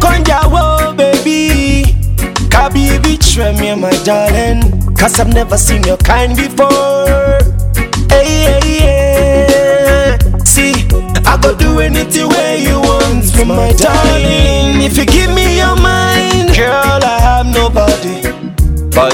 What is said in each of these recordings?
conja, whoa, baby. Kabi Vitra, me, my darling. Cause I've never seen your kind before. Hey, hey, hey. See, I go do anything where you want me, my darling. If you give me your mind, girl, I have nobody but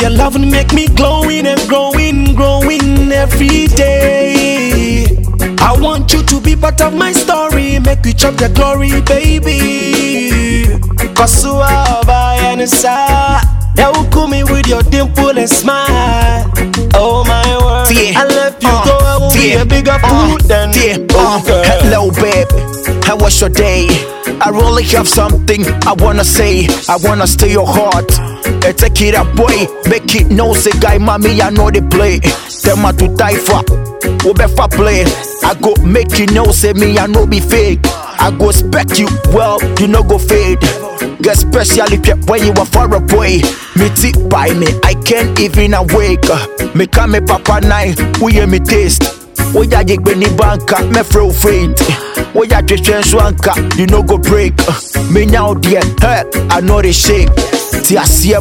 your love make me glowing and growing, growing every day. I want you to be part of my story, make you chop the glory, baby. Cause you are by and side. Yeah, you cool me with your dimple and smile. Oh my word, Yeah. I left you Uh, go, I will be a bigger fool than yeah, uh, hello babe, how was your day? I really have something I wanna say. I wanna steal your heart. Eh, take it up, boy. Make it no say guy, mommy, I know they play. Tell my to die for. Obefa play. I go make you know, say me, I know be fake. I go expect you, well, you no go fade. Get especially when you are far away. Me tip by me, I can't even awake. Me come me papa nine, we hear me taste. Oya jegbe ni banka, me fro faint. Oya twetwe nso anka, you no go break. Uh, me now dear, hey, I know the shake.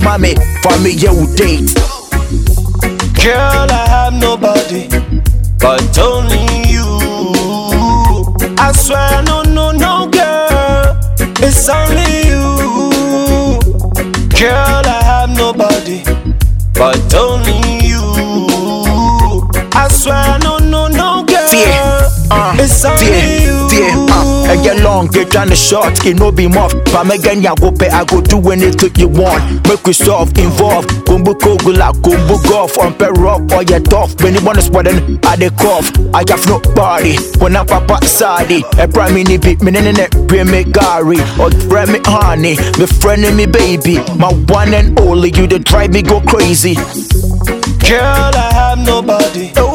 Ma me, for me yeah we date. Girl, I have nobody but only you. I swear no, don't no girl, it's only you. Girl, I have nobody but only you. I swear I no long, get trying to short, it no be muff. But me again, ya go pay, I go do anything you want. Make we solve, involve. Kumbu kogula, kumbu golf, on pay rock, or you tough. When you wanna spot then I dey cough. I have no body, when I'm papa sadi. A prime mini beat, me nene, bring me Gary, oh, or bring me honey. Me friend and me baby, my one and only, you dey drive me go crazy. Girl, I have nobody, nobody,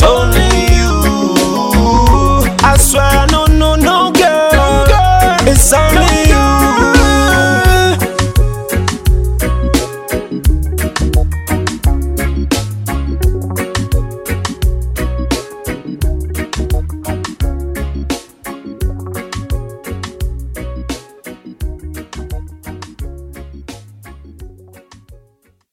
only